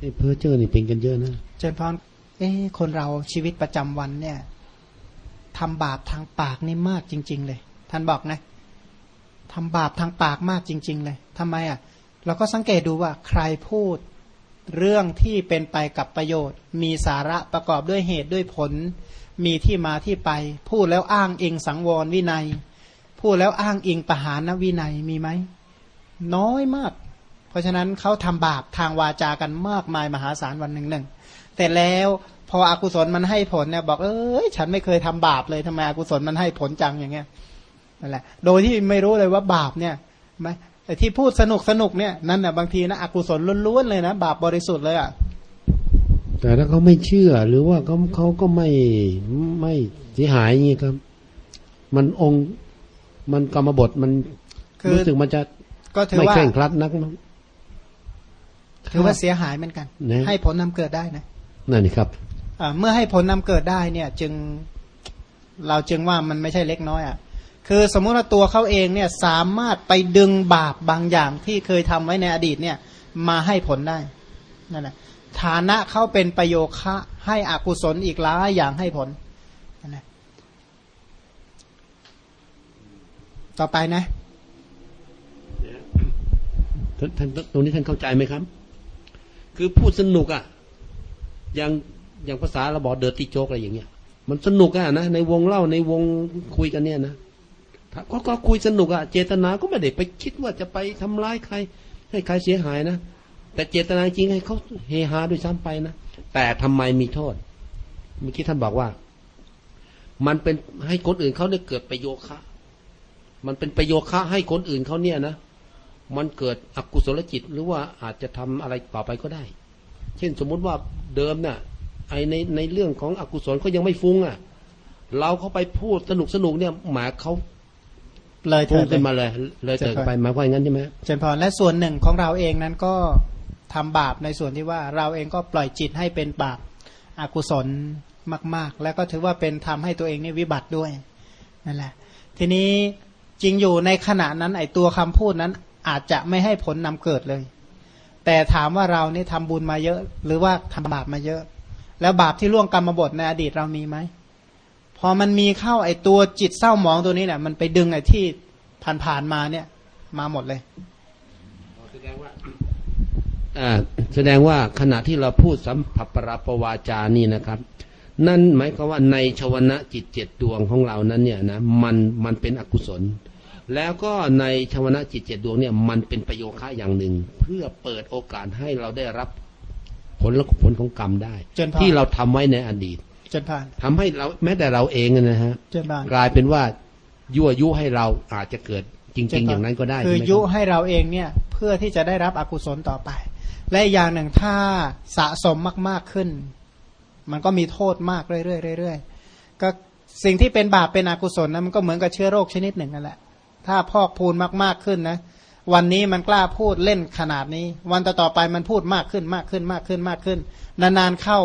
ไอ้เพ้อเจ้อนี่เป็นกันเยอะนะเจนพรเอ้คนเราชีวิตประจำวันเนี่ยทำบาปทางปากนี่มากจริง ๆ เลย ท่านบอกนะทำบาปทางปากมากจริง ๆ เลยทำไมอะ เราก็สังเกตดูว่าใครพูดเรื่องที่เป็นไปกับประโยชน์ มีสาระประกอบด้วยเหตุด้วยผล มีที่มาที่ไป พูดแล้วอ้างอิงสังวรวินัย พูดแล้วอ้างอิงปหานวินัยมีไหมน้อยมาก เพราะฉะนั้นเขาทำบาปทางวาจากันมากมายมหาศาลวันหนึ่งหนึ่งแต่แล้วพออกุศลมันให้ผลเนี่ยบอกเอ้ยฉันไม่เคยทำบาปเลยทำไมอกุศลมันให้ผลจังอย่างเงี้ยนั่นแหละ โดยที่ไม่รู้เลยว่าบาปเนี่ยไหมไอ้ที่พูดสนุกสนุกเนี่ยนั่นน่ะบางทีนะอกุศลล้วนๆเลยนะบาปบริสุทธิ์เลยอะแต่ถ้าเขาไม่เชื่อหรือว่าเขาเขาก็ไม่ไม่เสียหายอย่างนี้ครับ มันองค์มันกรรมบทมันคือรู้สึกมันจะก็ถือไม่ว่าเคร่งครัดนักมั้ง ถือว่าเสียหายเหมือนกันนะให้ผลนำเกิดได้นะนั่นนี่ครับอ่าเมื่อให้ผลนำเกิดได้เนี่ย จึงเราจึงว่ามันไม่ใช่เล็กน้อยอะคือสมมุติว่าตัวเขาเองเนี่ยสามารถไปดึงบาปบางอย่างที่เคยทำไว้ในอดีตเนี่ย มาให้ผลได้นั่นแหละฐานะเขาเป็นประโยคะให้อกุศลอีกหลายอย่างให้ผลนั่นแหละต่อไปนะท่านท่านตรงนี้ท่านเข้าใจไหมครับ คือพูดสนุกอะ อย่างอย่างภาษาเราบอกเดิร์ตี้โจ๊กอะไรอย่างเงี้ย มันสนุกอะนะในวงเล่าในวงคุยกันเนี่ยนะถ้าก็ก็คุยสนุกอะเจตนาก็ไม่ได้ไปคิดว่าจะไปทำร้ายใคร ให้ใครเสียหายนะแต่เจตนาจริงให้เขาเฮฮาด้วยซ้ำไปนะแต่ทำไมมีโทษเมื่อกี้ท่านบอกว่า มันเป็นให้คนอื่นเขาได้เกิดประโยคะ มันเป็นประโยคะให้คนอื่นเขาเนี่ยนะ มันเกิดอกุศลจิต หรือว่าอาจจะทำอะไรต่อไปก็ได้ เช่นสมมุติว่าเดิมเนี่ยไอในในเรื่องของอกุศลเขายังไม่ฟุ้งอะ เราเขาไปพูดสนุกสนุกเนี่ยหมายเขาเลยฟุ้เถิงดเลขึ้ยนมาเลย เลยเติดไปหมายความอย่างนั้นใช่ไหมเจนพรและส่วนหนึ่งของเราเองนั้นก็ทำบาปในส่วนที่ว่าเราเองก็ปล่อยจิตให้เป็นบาปอากุศลมาก ๆ แล้วก็ถือว่าเป็นทำให้ตัวเองนี่วิบัติด้วยนั่นแหละ ทีนี้จริงอยู่ในขณะนั้นไอตัวคำพูดนั้น อาจจะไม่ให้ผลนำเกิดเลย แต่ถามว่าเรานี่ทำบุญมาเยอะ หรือว่าทำบาปมาเยอะ แล้วบาปที่ล่วงกรรมบทในอดีตเรามีไหมพอมันมีเข้าไอตัวจิตเศร้าหมองตัวนี้เนี่ยมันไปดึงไอที่ผ่านๆมาเนี่ย มาหมดเลยแสดงว่าแสดงว่าขณะที่เราพูดสัมผัสปราปวาจานี่นะครับ นั่นหมายความว่าในชวนะจิตเจ็ดดวงของเรานั้นเนี่ยนะมันมันเป็นอกุศล แล้วก็ในชวนะจิตเจ็ดดวงเนี่ยมันเป็นประโยคะอย่างหนึ่ง เพื่อเปิดโอกาสให้เราได้รับผลและผลของกรรมได้จนพอที่เราทำไว้ในอดีตเจนพานทำให้เราแม้แต่เราเองนะฮะเจนพานกลายเป็นว่ายั่วยุให้เราอาจจะเกิดจริง ๆ อย่างนั้นก็ได้ คือใช่ไหมยุรับให้เราเองเนี่ยเพื่อที่จะได้รับอกุศลต่อไป และอีกอย่างหนึ่งถ้าสะสมมากๆขึ้น มันก็มีโทษมากเรื่อยๆเรื่อยๆก็สิ่งที่เป็นบาปเป็นอกุศลนะมันก็เหมือนกับเชื้อโรคชนิดหนึ่งนั่นแหละ ถ้าพอกพูนมากๆขึ้นนะ วันนี้มันกล้าพูดเล่นขนาดนี้ วันต่อๆไปมันพูดมากขึ้นมากขึ้นมากขึ้นมากขึ้น นานๆเข้า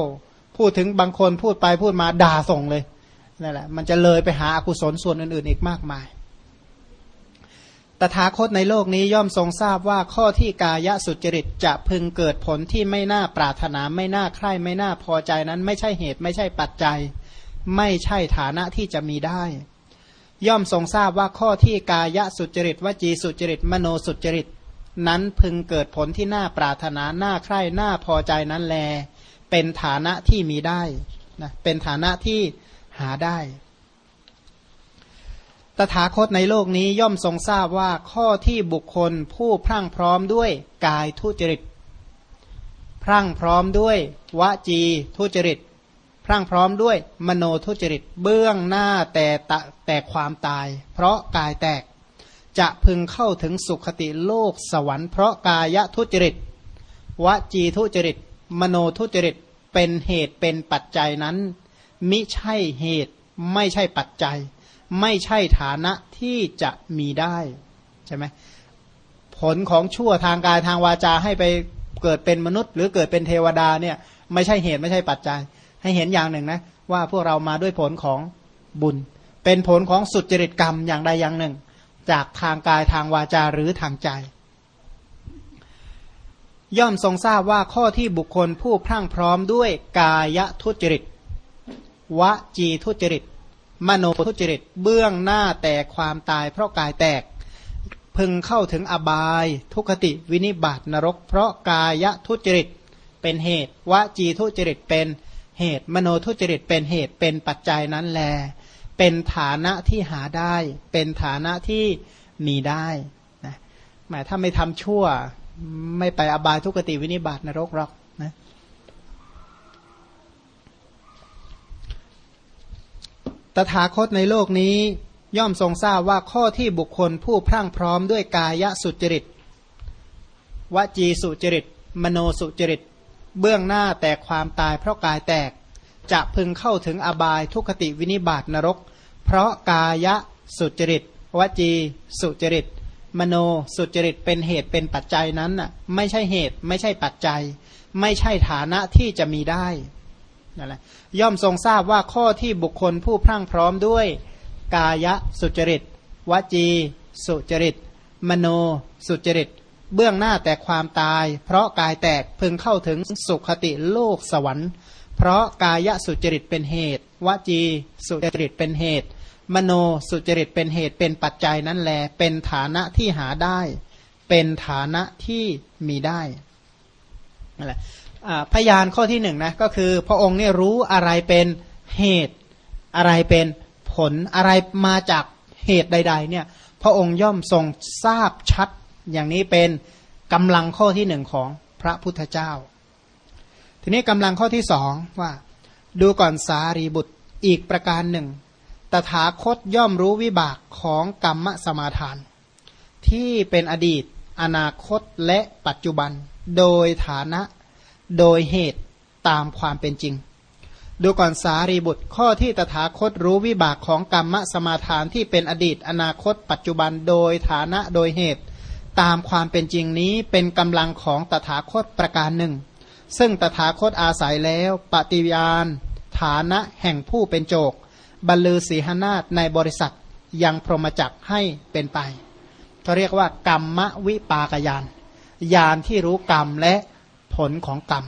พูดถึงบางคนพูดไปพูดมาด่าส่งเลยนั่นแหละมันจะเลยไปหาอากุศลส่วนอื่นๆอีกมากมาย ตถาคตในโลกนี้ย่อมทรงทราบว่าข้อที่กายสุจริตจะพึงเกิดผลที่ไม่น่าปรารถนาไม่น่าใคร่ไม่น่าพอใจนั้น ไม่ใช่เหตุไม่ใช่ปัจจัย ไม่ใช่ฐานะที่จะมีได้ ย่อมทรงทราบว่าข้อที่กายสุจริตวจีสุจริตมโนสุจริต นั้นพึงเกิดผลที่น่าปรารถนาน่าใคร่น่าพอใจนั้นแล เป็นฐานะที่มีได้นะเป็นฐานะที่หาได้ ตถาคตในโลกนี้ย่อมทรงทราบว่าข้อที่บุคคลผู้พรั่งพร้อมด้วยกายทุจริต พรั่งพร้อมด้วยวจีทุจริต พรั่งพร้อมด้วยมโนทุจริตเบื้องหน้าแต่ตะแต่ความตาย เพราะกายแตกจะพึงเข้าถึงสุขติโลกสวรรค์เพราะกายทุจริตวจีทุจริต มโนทุจริตเป็นเหตุเป็นปัจจัยนั้น มิใช่เหตุไม่ใช่ปัจจัย ไม่ใช่ฐานะที่จะมีได้ใช่ไหมผลของชั่วทางกายทางวาจาให้ไปเกิดเป็นมนุษย์ หรือเกิดเป็นเทวดาเนี่ยไม่ใช่เหตุไม่ใช่ปัจจัย ให้เห็นอย่างหนึ่งนะว่าพวกเรามาด้วยผลของบุญ เป็นผลของสุจริตกรรมอย่างใดอย่างหนึ่ง จากทางกายทางวาจาหรือทางใจ ย่อมทรงทราบว่าข้อที่บุคคลผู้พรั่งพร้อมด้วยกายทุจริตวจีทุจริต มโนทุจริต เบื้องหน้าแต่ความตายเพราะกายแตก พึงเข้าถึงอบายทุกติวินิบาตนรก เพราะกายทุจริตเป็นเหตุวจีทุจริตเป็น เหตุ มโนทุจริตเป็นเหตุเป็นปัจจัยนั้นแล เป็นฐานะที่หาได้ เป็นฐานะที่มีได้นะหมายถ้าไม่ทำชั่ว ไม่ไปอบายทุกติวินิบาตนรกหรอกนะตถาคตในโลกนี้ย่อมทรงทราบว่าข้อที่บุคคลผู้พรั่งพร้อมด้วยกายสุจริตวจีสุจริต มโนสุจริต เบื้องหน้าแต่ความตายเพราะกายแตก จะพึงเข้าถึงอบายทุกติวินิบาตนรก เพราะกายสุจริตวจีสุจริต มโนสุจริตเป็นเหตุเป็นปัจจัยนั้นน่ะไม่ใช่เหตุไม่ใช่ปัจจัย ไม่ใช่ฐานะที่จะมีได้นั่นแหละย่อมทรงทราบว่าข้อที่บุคคลผู้พรั่งพร้อมด้วย กายสุจริต วจี สุจริต มโนสุจริต เบื้องหน้าแต่ความตาย เพราะกายแตกพึงเข้าถึงสุขติโลกสวรรค์ เพราะกายสุจริตเป็นเหตุ วจีสุจริตเป็นเหตุ มโนสุจริตเป็นเหตุเป็นปัจจัยนั้นแล เป็นฐานะที่หาได้ เป็นฐานะที่มีได้นั่นแหละพยานข้อที่หนึ่งนะก็คือพระองค์เนี่ยรู้อะไรเป็นเหตุ อะไรเป็นผลอะไรมาจากเหตุใด ๆ เนี่ย พระองค์ย่อมทรงทราบชัด อย่างนี้เป็นกำลังข้อที่หนึ่งของพระพุทธเจ้า ทีนี้กำลังข้อที่สองว่า ดูก่อนสารีบุตรอีกประการหนึ่ง ตถาคตย่อมรู้วิบากของกรรมสมาทาน ที่เป็นอดีต อนาคตและปัจจุบัน โดยฐานะโดยเหตุตามความเป็นจริง ดูก่อนสารีบุตรข้อที่ตถาคตรู้วิบากของกรรมสมาทานที่เป็นอดีต อนาคต ปัจจุบันโดยฐานะโดยเหตุ ตามความเป็นจริงนี้เป็นกำลังของตถาคตประการหนึ่ง ซึ่งตถาคตอาศัยแล้ว ปฏิญาณ ฐานะแห่งผู้เป็นโจกบรรลือสีหนาฏในบริษัทยังพรหมจักให้เป็นไปเขาเรียกว่ากรรมวิปากยานยานที่รู้กรรมและผลของกรรม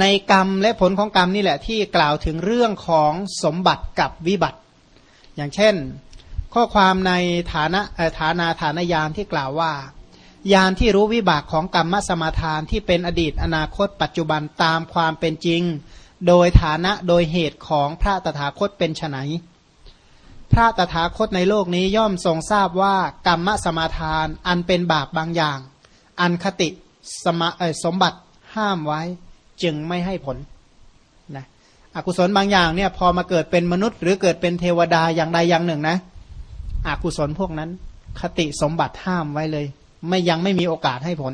ในกรรมและผลของกรรมนี่แหละที่กล่าวถึงเรื่องของสมบัติกับวิบัติ อย่างเช่น ข้อความในฐานะฐานาฐานยานที่กล่าวว่ายานที่รู้วิบากของกรรมสมาทานที่เป็นอดีตอนาคต ปัจจุบันตามความเป็นจริง โดยฐานะโดยเหตุของพระตถาคตเป็นไนพระตถาคตในโลกนี้ย่อมทรงทราบว่ากรรมสมาทาน อันเป็นบาปบางอย่าง อันคติสมสมบัติห้ามไว้จึงไม่ให้ผลนะอกุศลบางอย่างเนี่ยพอมาเกิดเป็นมนุษย์ หรือเกิดเป็นเทวดาอย่างใดอย่างหนึ่งนะ อกุศลพวกนั้น คติสมบัติห้ามไว้เลย ไม่ยังไม่มีโอกาสให้ผล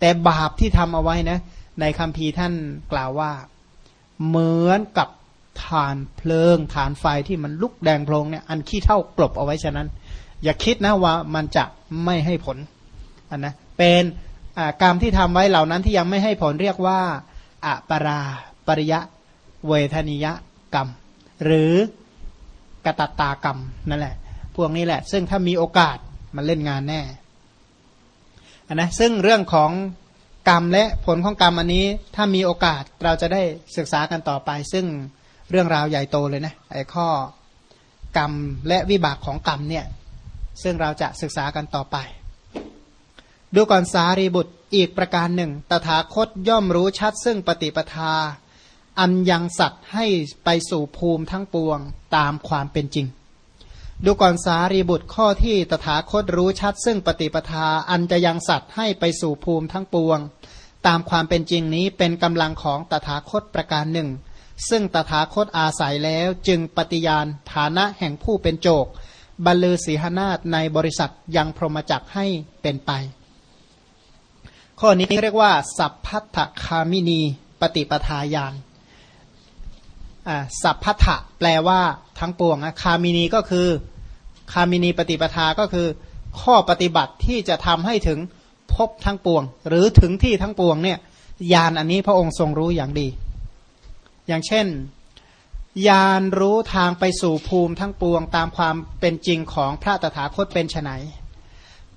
แต่บาปที่ทำเอาไว้นะ ในคำพีท่านกล่าวว่า เหมือนกับฐานเพลิงฐานไฟที่มันลุกแดงโพลงเนี่ยอันขี้เท่ากลบเอาไว้ฉะนั้น อย่าคิดนะว่ามันจะไม่ให้ผลนนะเป็นกรรมที่ทำไว้เหล่านั้นที่ยังไม่ให้ผลเรียกว่าอะปราปริยะ เวทนิยกรรม หรือกตตากรรมนั่นแหละ พวกนี้แหละ ซึ่งถ้ามีโอกาสมันเล่นงานแน่นนะซึ่งเรื่องของกรรมและผลของกรรมอันนี้ ถ้ามีโอกาสเราจะได้ศึกษากันต่อไป ซึ่งเรื่องราวใหญ่โตเลยนะไอ้ข้อกรรมและวิบากของกรรมเนี่ยซึ่งเราจะศึกษากันต่อไป ดูก่อนสารีบุตรอีกประการหนึ่ง ตถาคตย่อมรู้ชัดซึ่งปฏิปทา อันยังสัตว์ให้ไปสู่ภูมิทั้งปวงตามความเป็นจริง ดูก่อนสารีบุตรข้อที่ตถาคตรู้ชัด ซึ่งปฏิปทาอันจะยังสัตว์ให้ไปสู่ภูมิทั้งปวง ตามความเป็นจริงนี้เป็นกำลังของตถาคตประการหนึ่ง ซึ่งตถาคตอาศัยแล้วจึงปฏิญาณฐานะแห่งผู้เป็นโจกบรรลือศีหนาฏในบริษัทยังพรหมจักให้เป็นไป ข้อนี้เรียกว่า สัพพัทธคามินี ปฏิปทาญาณ สัพพัทะแปลว่าทั้งปวงคามินีก็คือคามินีปฏิปทาก็คือ ข้อปฏิบัติที่จะทำให้ถึงพบทั้งปวง หรือถึงที่ทั้งปวงเนี่ยยานอันนี้พระองค์ทรงรู้อย่างดี อย่างเช่น ยานรู้ทางไปสู่ภูมิทั้งปวง ตามความเป็นจริงของพระตถาคตเป็นไน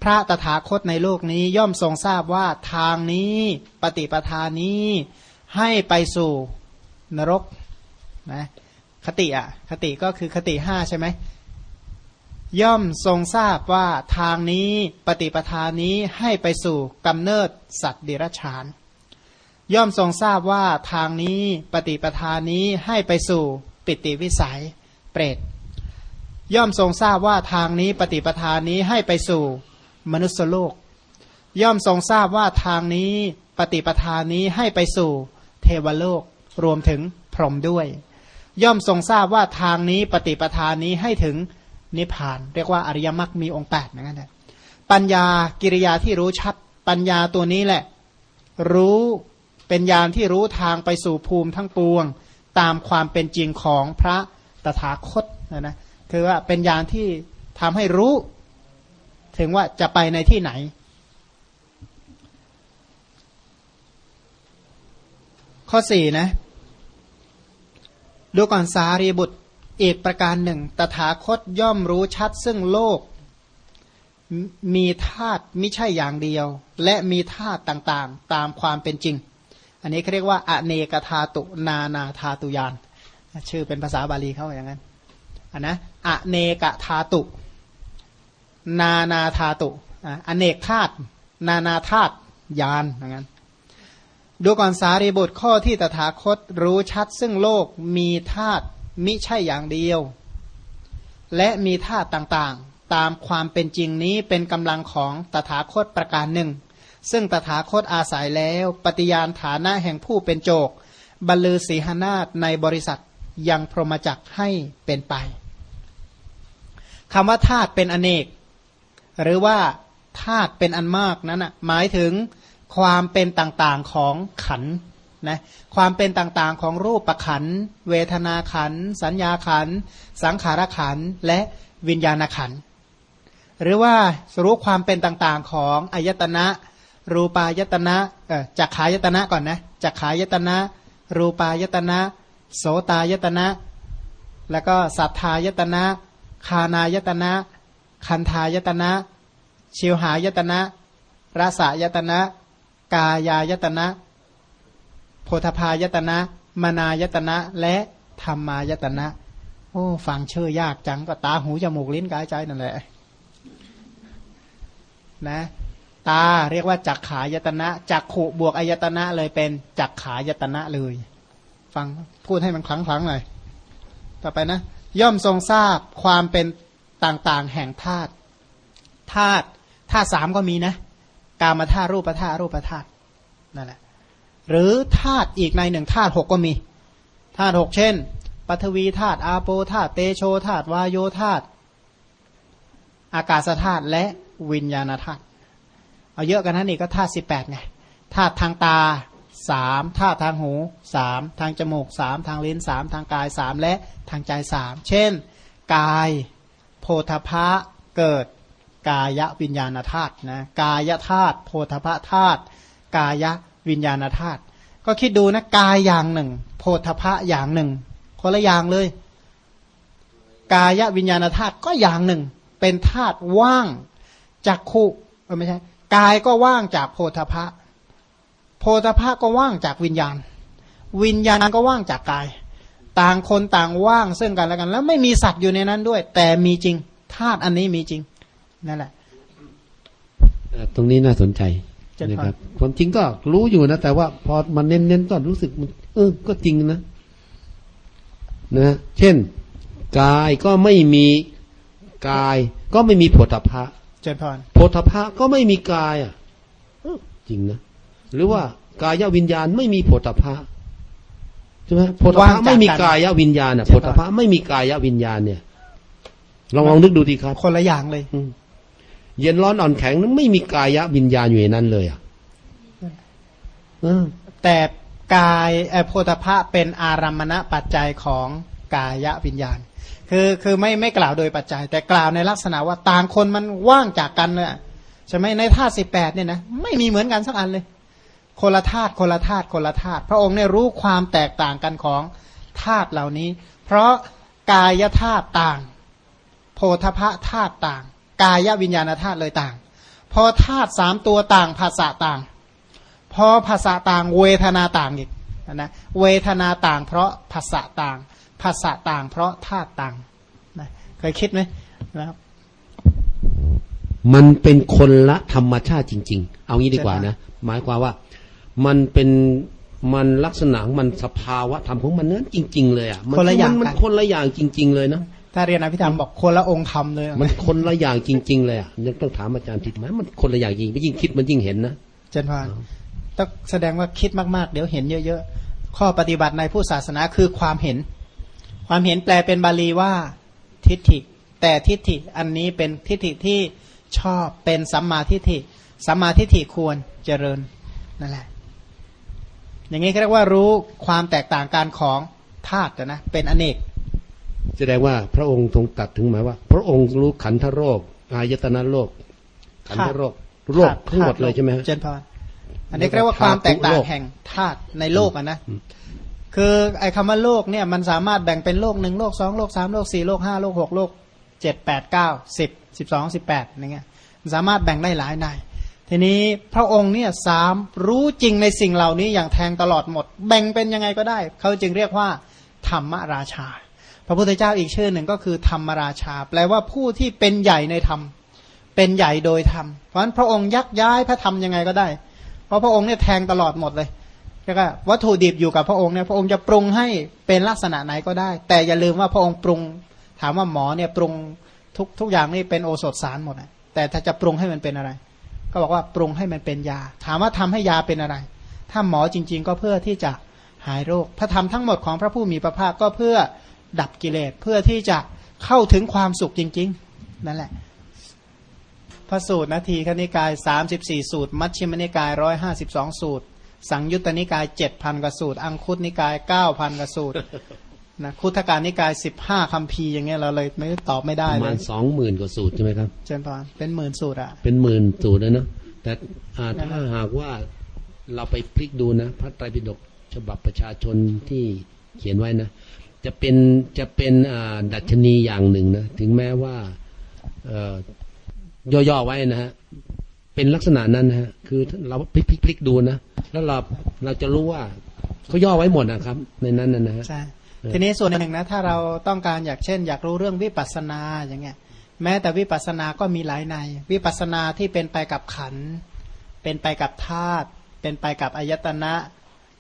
พระตถาคตในโลกนี้ย่อมทรงทราบว่าทางนี้ปฏิปทานี้ให้ไปสู่นรก นะคติอะคติก็คือคติห้าใช่ไหมย่อมทรงทราบว่าทางนี้ปฏิปทานี้ให้ไปสู่กำเนิดสัตว์เดรัจฉาน ย่อมทรงทราบว่าทางนี้ปฏิปทานี้ให้ไปสู่ปิติวิสัยเปรตย่อมทรงทราบว่าทางนี้ปฏิปทานี้ให้ไปสู่มนุษยโลก ย่อมทรงทราบว่าทางนี้ปฏิปทานี้ให้ไปสู่เทวโลกรวมถึงพรหมด้วย ย่อมทรงทราบว่าทางนี้ปฏิปทานนี้ให้ถึงนิพพาน เรียกว่าอริยมรรคมีองค์แปดนั่นแหละปัญญากิริยาที่รู้ชัด ปัญญาตัวนี้แหละ รู้เป็นญาณที่รู้ทางไปสู่ภูมิทั้งปวง ตามความเป็นจริงของพระตถาคตนะนะคือว่าเป็นญาณที่ทำให้รู้ ถึงว่าจะไปในที่ไหน ข้อสี่นะ ดูก่อนสารีบุตรอีกประการหนึ่ง ตถาคตย่อมรู้ชัดซึ่งโลก มีธาตุไม่ใช่อย่างเดียว และมีธาตุต่างๆ ตามความเป็นจริง อันนี้เขาเรียกว่าอเนกธาตุนานาธาตุยาน ชื่อเป็นภาษาบาลีเขาอย่างนั้นอันนะอเนกธาตุ นานาธาตุอเนกธาตุนานาธาตุยานอย่างนั้น ดูก่อนสารีบุตรข้อที่ตถาคตรู้ชัดซึ่งโลกมีธาตุมิใช่อย่างเดียว และมีธาตุต่างๆ ตามความเป็นจริงนี้เป็นกำลังของตถาคตประการหนึ่ง ซึ่งตถาคตอาศัยแล้ว ปฏิญาณฐานะแห่งผู้เป็นโจกบรรลือสีหนาฏในบริษัทยังพรหมจักให้เป็นไปคำว่าธาตุเป็นอเนก หรือว่าธาตุเป็นอันมากนั้นนะหมายถึง ความเป็นต่างๆของขันนะความเป็นต่างๆของรูปประขัน เวทนาขัน สัญญาขัน สังขารขัน และวิญญาณขัน หรือว่ารู้ความเป็นต่างๆของอายตนะ รูปายตนะจักขายตนะก่อนนะจักขายตนะ รูปายตนะ โสตายตนะ แล้วก็สัทธายตนะ คานายตนะ คันทายตนะ ชิวหายตนะรสายตนะ กายายตนะ โพธพายตนะ มนายตนะ และธรรมายตนะ โอ้ฟังเชื่อยากจังก็ตาหูจมูกลิ้นกายใจนั่นแหละนะตาเรียกว่าจักขายตนะจักขุบวกอายตนะเลยเป็นจักขายตนะเลย ฟังพูดให้มันคลังคลังหน่อยต่อไปนะ ย่อมทรงทราบความเป็นต่างๆแห่งธาตุธาตุธาตุสามก็มีนะ กามาธาตุรูปธาตุรูปธาตุนั่นแหละหรือธาตุอีกในหนึ่งธาตุหกก็มีธาตุหกเช่นปฐวีธาตุอาโปธาตุเตโชธาตุวายโยธาตุอากาศธาตุและวิญญาณธาตุเอาเยอะกันนั้นอีกก็ธาตุสิบแปดไงธาตุทางตาสามธาตุทางหูสามทางจมูกสามทางลิ้นสามทางกายสามและทางใจสามเช่น กาย โพธพะเกิด กายวิญญาณธาตุนะกายธาตุโพธพธาตุกายวิญญาณธาตุก็คิดดูนะกายอย่างหนึ่ง โพธพะอย่างหนึ่ง คนละอย่างเลย กายวิญญาณธาตุก็อย่างหนึ่ง เป็นธาตุว่างจากขุไม่ใช่กายก็ว่างจากโพธพะโพธพะก็ว่างจากวิญญาณ วิญญาณก็ว่างจากกาย ต่างคนต่างว่างซึ่งกันและกัน แล้วไม่มีสัตว์อยู่ในนั้นด้วย แต่มีจริงธาตุอันนี้มีจริง นั่นแหละตรงนี้น่าสนใจนะครับ ความจริงก็รู้อยู่นะ แต่ว่าพอมันเน้นๆก็รู้สึกมันเออ ก็จริงนะนะ เช่น กายก็ไม่มีกาย ก็ไม่มีโพธพะเจนพรโพธพะก็ไม่มีกาย อะจริงนะหรือว่ากายวิญญาณไม่มีโพธพะใช่ไหมโพธพะไม่มีกายวิญญาณอะโพธพะไม่มีกายวิญญาณเนี่ยลองลองนึกดูดีครับ คนละอย่างเลย เย็นร้อนอ่อนแข็งนั้นไม่มีกายวิญญาณอยู่ในนั้นเลยอะแต่กายโพธพะเป็นอารมณะปัจจัยของกายวิญญาณ คือคือไม่ไม่กล่าวโดยปัจจัย แต่กล่าวในลักษณะว่าต่างคนมันว่างจากกันเลยใช่ไหมในธาตุสิบแปดเนี่ยนะไม่มีเหมือนกันสักอันเลย คนละธาตุคนละธาตุคนละธาตุพระองค์เนี่ยรู้ความแตกต่างกันของธาตุเหล่านี้ เพราะกายธาตุต่าง โพธพะธาตุต่าง กายวิญญาณธาตุเลยต่าง พอธาตุสามตัวต่างภาษาต่าง พอภาษาต่างเวทนาต่างอีกนะเวทนาต่างเพราะภาษาต่าง ภาษาต่าง เพราะธาตุต่างนะเคยคิดไหมนะครับ มันเป็นคนละธรรมชาติจริง ๆ เอางี้ดีกว่านะหมายความว่ามันเป็นมันลักษณะของมันสภาวะธรรมของมันนั้นจริง ๆ เลยอะมัคนละอย่างมันกันคนละอย่างจริง ๆ เลยนะ ถ้าเรียนอภิธรรมบอกคนละองค์ธรรมเลย มันคนละอย่างจริง ๆ เลยอะยังต้องถามอาจารย์ทิศไหมมันคนละอย่างจริงไม่ยิ่งคิดมันยิ่งเห็นนะเจนพานต้องแสดงว่าคิดมากๆ เดี๋ยวเห็นเยอะๆ ข้อปฏิบัติในผู้ศาสนาคือความเห็น ความเห็นแปลเป็นบาลีว่าทิฏฐิ แต่ทิฏฐิอันนี้เป็นทิฏฐิที่ชอบเป็นสัมมาทิฏฐิสัมมาทิฏฐิควรเจริญนั่นแหละ อย่างนี้เขาเรียกว่ารู้ความแตกต่างการของธาตุนะเป็นอเนก แสดงว่าพระองค์ทรงตัดถึงหมายว่า พระองค์รู้ขันธโรค อายตนะโรค ขันธโรคโรคทั้งหมดเลยใช่ไหมฮะเจนพรอันนี้เรียกว่าความแตกต่างแห่งธาตุในโลกอะนะคือไอ้คำว่าโลกเนี่ยมันสามารถแบ่งเป็นโลกหนึ่งโลกสองโลกสามโลกสี่โลกห้าโลกหกโลกเจ็ดแปดเก้าสิบสิบสองสิบแปดอย่างเงี้ยสามารถแบ่งได้หลายในทีนี้พระองค์เนี่ยสามรู้จริงในสิ่งเหล่านี้อย่างแทงตลอดหมด แบ่งเป็นยังไงก็ได้ เขาจึงเรียกว่า ธรรมราชา พระพุทธเจ้าอีกชื่อหนึ่งก็คือธรรมราชา แปลว่าผู้ที่เป็นใหญ่ในธรรม เป็นใหญ่โดยธรรม เพราะฉะนั้นพระองค์ยักย้ายพระธรรมยังไงก็ได้ เพราะพระองค์เนี่ยแทงตลอดหมดเลยแล้วก็วัตถุดิบอยู่กับพระองค์เนี่ยพระองค์จะปรุงให้เป็นลักษณะไหนก็ได้ แต่อย่าลืมว่าพระองค์ปรุง ถามว่าหมอเนี่ยปรุงทุกทุกอย่างนี่เป็นโอสถสารหมดนะแต่ถ้าจะปรุงให้มันเป็นอะไร ก็บอกว่าปรุงให้มันเป็นยา ถามว่าทำให้ยาเป็นอะไร ถ้าหมอจริง ๆ ก็เพื่อที่จะหายโรคพระธรรมทั้งหมดของพระผู้มีพระภาคก็เพื่อ ดับกิเลสเพื่อที่จะเข้าถึงความสุขจริง ๆ นั่นแหละพระสูตรนาทีคณิกาย 34 สูตร มัชฌิมนิกาย 152 สูตร สังยุตตนิกาย 7,000กว่าสูตร อังคุตนิกาย 9,000กว่าสูตรนะคุถการนิกาย 15คัมภีร์อย่างเงี้ยเราเลยไม่ตอบไม่ได้ประเลมาณยสองหมื่นกว่าสูตรใช่ไหมครับเจนพรเป็นหมื่นสูตรอะเป็นหมื่นสูตรเลยเนาะแต่อ่าถ้าหากว่าเราไปพลิกดูนะ พระไตรปิฎกฉบับประชาชนที่เขียนไว้นะ จะเป็นจะเป็นอ่าดัชนีอย่างหนึ่งนะถึงแม้ว่าเอ่อย่อๆไว้นะฮะเป็นลักษณะนั้นนะฮะ คือเราพลิกพลิกพลิกดูนะแล้วเราเราจะรู้ว่าเขาย่อไว้หมดนะครับ ในนั้นนะนะฮะใช่ทีนี้ส่วนหนึ่งนะถ้าเราต้องการอยากเช่น อยากรู้เรื่องวิปัสสนาอย่างเงี้ย แม้แต่วิปัสสนาก็มีหลายใน วิปัสสนาที่เป็นไปกับขันธ์เป็นไปกับธาตุเป็นไปกับอายตนะ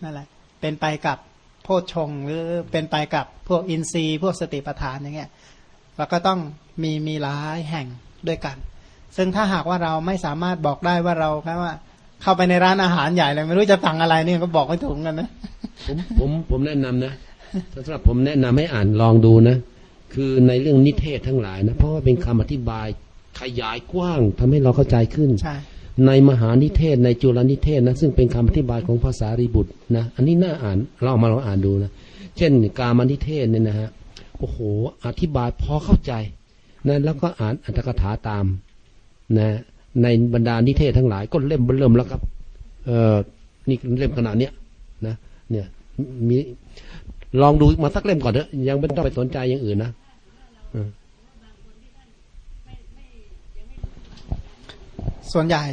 นั่นแหละเป็นไปกับโพชฌงค์หรือเป็นไปกับพวกอินทรีย์พวกสติปัฏฐานอย่างเงี้ยเราก็ต้องมีมีหลายแห่งด้วยกัน ซึ่งถ้าหากว่าเราไม่สามารถบอกได้ว่าเราแค่ว่า เข้าไปในร้านอาหารใหญ่เลยไม่รู้จะสั่งอะไรเนี่ยก็บอกไม่ถูกกันนะผมผมผมแนะนำนะสำหรับผมแนะนำให้อ่านลองดูนะ คือในเรื่องนิเทศทั้งหลายนะ เพราะว่าเป็นคำอธิบายขยายกว้างทำให้เราเข้าใจขึ้น ในมหานิเทศในจุลนิเทศนะซึ่งเป็นคำอธิบายของภาษารีบุตรนะอันนี้น่าอ่านเราเอามาลองอ่านดูนะเช่นกามนิเทศเนี่ยนะฮะโอ้โหอธิบายพอเข้าใจนะแล้วก็อ่านอัตถกถาตามนะในบรรดานิเทศทั้งหลายก็เล่มเริ่มแล้วครับเออนี่เล่มขนาดเนี้ยนะเนี่ยมีลองดูมาสักเล่มก่อนเถอะยังไม่ต้องไปสนใจอย่างอื่นนะเออ ส่วนใหญ่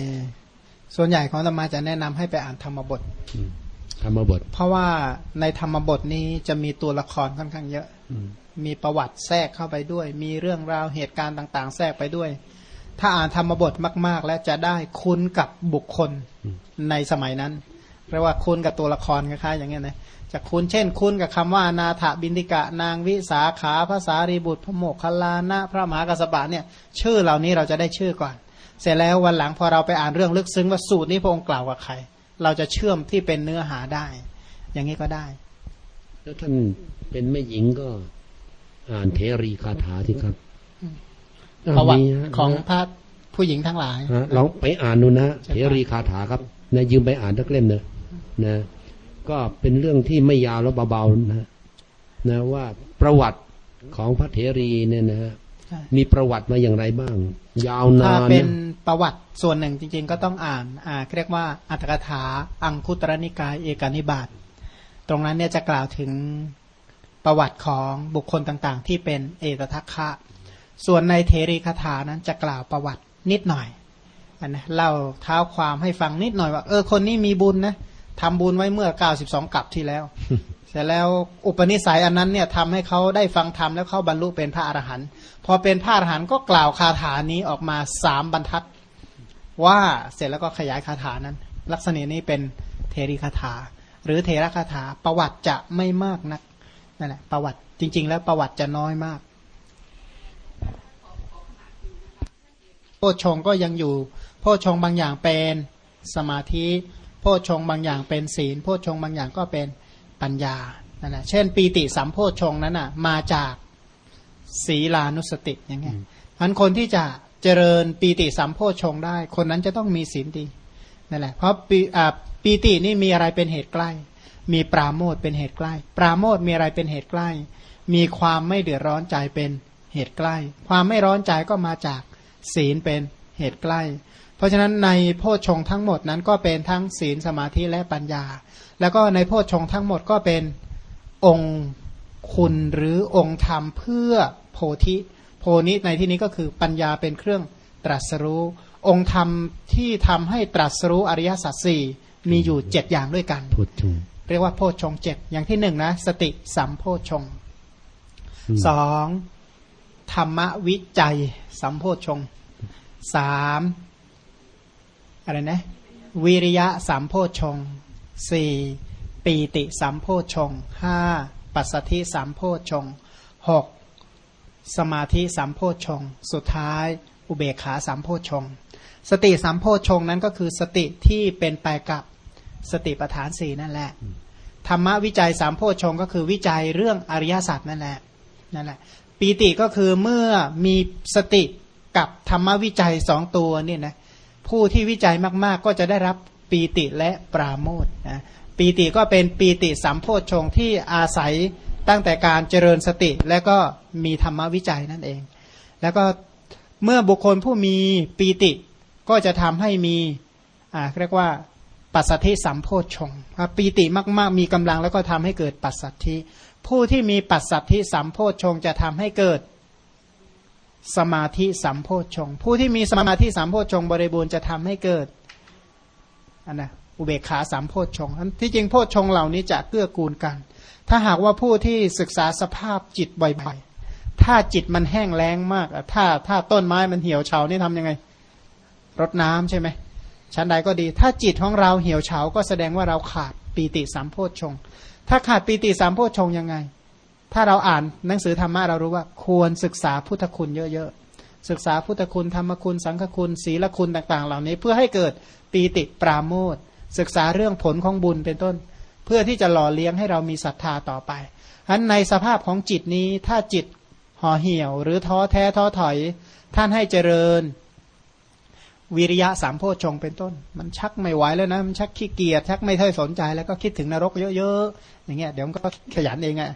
ส่วนใหญ่ของธรรมาจะแนะนำให้ไปอ่านธรรมบทธรรมบท เพราะว่าในธรรมบทนี้จะมีตัวละครค่อนข้างเยอะอืมมีประวัติแทรกเข้าไปด้วย มีเรื่องราวเหตุการณ์ต่าง ๆ แทรกไปด้วย ถ้าอ่านธรรมบทมาก ๆ แล้วจะได้คุ้นกับบุคคลในสมัยนั้นเรียกว่าคุ้นกับตัวละครคล้ายๆอย่างเงี้ยนะจะคุ้นเช่น คุ้นกับคำว่าอนาถบินติกะนางวิสาขาภาษารีบุตรพระโมคคัลลานะพระมหากัสสปะเนี่ย ชื่อเหล่านี้เราจะได้ชื่อก่อน เสร็จแล้ววันหลังพอเราไปอ่านเรื่องลึกซึ้งว่าสูตรนี้พระองค์กล่าวกับใคร เราจะเชื่อมที่เป็นเนื้อหาได้ อย่างนี้ก็ได้ แล้วท่านเป็นแม่หญิงก็ อ่านเทรีคาถาสิครับประวัติมีฮะของพระผู้หญิงทั้งหลายฮะลองไปอ่านดูนะใช่เทครับรีคาถาครับนะยืมไปอ่านทักเล่มเนอะนะ ก็เป็นเรื่องที่ไม่ยาวแล้วเบาๆนะนะว่าประวัติของพระเถรีเนี่ยนะฮะใช่ มีประวัติมาอย่างไรบ้าง ยาวนานถ้าเป็นยประวัติส่วนหนึ่งจริง ๆ ก็ต้องอ่านอ่าเรียกว่าอัตถกถาอังคุตรนิกายเอกานิบาตตรงนั้นเนี่ยจะกล่าวถึงประวัติของบุคคลต่างๆ ที่เป็นเอตทัคคะ ส่วนในเทรีคาถานั้นจะกล่าวประวัตินิดหน่อยอันนะเล่าเท้าความให้ฟังนิดหน่อยว่า เออคนนี้มีบุญนะ ทำบุญไว้เมื่อ92กับที่แล้ว เสร็จแล้วอุปนิสัยอันนั้นเนี่ยทำให้เขาได้ฟังธรรมแล้วเขาบรรลุเป็นพระอรหันต์พอเป็นพระอรหันต์ก็กล่าวคาถานี้ออกมาสามบรรทัด ว่าเสร็จแล้วก็ขยายคาถานั้น ลักษณะนี้เป็นเทริคาถา หรือเทระคาถาประวัติจะไม่มากนักนั่นแหละประวัติจริง ๆ แล้วประวัติจะน้อยมากโพชงก็ยังอยู่โพชงบางอย่างเป็นสมาธิ โพชงบางอย่างเป็นศีล โพชงบางอย่างก็เป็นปัญญานั่นแหละเช่น ปีติสัมโพชงนั้นอะมาจากศีลานุสติอย่างเงี้ยพันคนที่จะเจริญปีติสัมโพชงได้ คนนั้นจะต้องมีศีลดีนั่นแหละเพราะปีปีตินี่มีอะไรเป็นเหตุใกล้ มีปราโมทเป็นเหตุใกล้ ปราโมทมีอะไรเป็นเหตุใกล้ มีความไม่เดือดร้อนใจเป็นเหตุใกล้ ความไม่ร้อนใจก็มาจากศีลเป็นเหตุใกล้ เพราะฉะนั้นในโพชฌงทั้งหมดนั้นก็เป็นทั้งศีลสมาธิและปัญญา แล้วก็ในโพชฌงทั้งหมดก็เป็นองค์คุณหรือองค์ธรรมเพื่อโพธิโพนิในที่นี้ก็คือปัญญาเป็นเครื่องตรัสรู้ องค์ธรรมที่ทำให้ตรัสรู้อริยสัจสี่มีอยู่เจ็ดอย่างด้วยกันพุทธงเรียกว่าโพชฌงเจ็ดอย่างที่หนึ่งนะสติสัมโพชฌงสองธรรมวิจัยสัมโพชฌงสาม อะไรนะ วิริยะสัมโพชฌงสี่ปีติสัมโพชฌงห้าปัสสธิสัมโพชฌงหกสมาธิสัมโพชฌงสุดท้ายอุเบกขาสัมโพชฌงสติสัมโพชฌงนั้นก็คือสติที่เป็นไปกับสติปัฏฐานสี่นั่นแหละธรรมวิจัยสามโพชฌงก็คือวิจัยเรื่องอริยสัจนั่นแหละนั่นแหละปีติก็คือเมื่อมีสติกับธรรมวิจัยสองตัวเนี่ยนะ ผู้ที่วิจัยมากๆ ก็จะได้รับปีติและปราโมทนะปีติก็เป็นปีติสัมโพชฌงที่อาศัยตั้งแต่การเจริญสติ และก็มีธรรมวิจัยนั่นเอง แล้วก็เมื่อบุคคลผู้มีปีติก็จะทำให้มีอ่าเรียกว่าปัสสัทธิสัมโพชฌงปีติมาก ๆ มีกำลังแล้วก็ทำให้เกิดปัสสัทธิ ผู้ที่มีปัสสัทธิสัมโพชฌงจะทำให้เกิด สมาธิสัมโพชฌงผู้ที่มีสมาธิสัมโพชฌงบริบูรณ์จะทำให้เกิดอันนะอุเบกขาสัมโพชฌงที่จริงโพชฌงเหล่านี้จะเกื้อกูลกัน ถ้าหากว่าผู้ที่ศึกษาสภาพจิตบ่อยๆ ถ้าจิตมันแห้งแล้งมาก ถ้าถ้าต้นไม้มันเหี่ยวเฉานี่ทำยังไง รดน้ำใช่ไหม ชั้นใดก็ดี ถ้าจิตของเราเหี่ยวเฉาก็แสดงว่าเราขาดปีติสามโพชฌงถ้าขาดปีติสามโพชฌงยังไง ถ้าเราอ่านหนังสือธรรมะเรารู้ว่า ควรศึกษาพุทธคุณเยอะๆ ศึกษาพุทธคุณธรรมคุณสังฆคุณศีลคุณต่าง ๆ เหล่านี้ เพื่อให้เกิดปีติปราโมทศึกษาเรื่องผลของบุญเป็นต้น เพื่อที่จะหล่อเลี้ยงให้เรามีศรัทธาต่อไปฉะนั้นในสภาพของจิตนี้ถ้าจิตห่อเหี่ยว หรือท้อแท้ท้อถอย ท่านให้เจริญ วิริยะสามโพชงเป็นต้น มันชักไม่ไหวแล้วนะมันชักขี้เกียจชักไม่ค่อยสนใจแล้วก็คิดถึงนรกเยอะๆอย่างเงี้ยเดี๋ยวมันก็ขยันเองอะ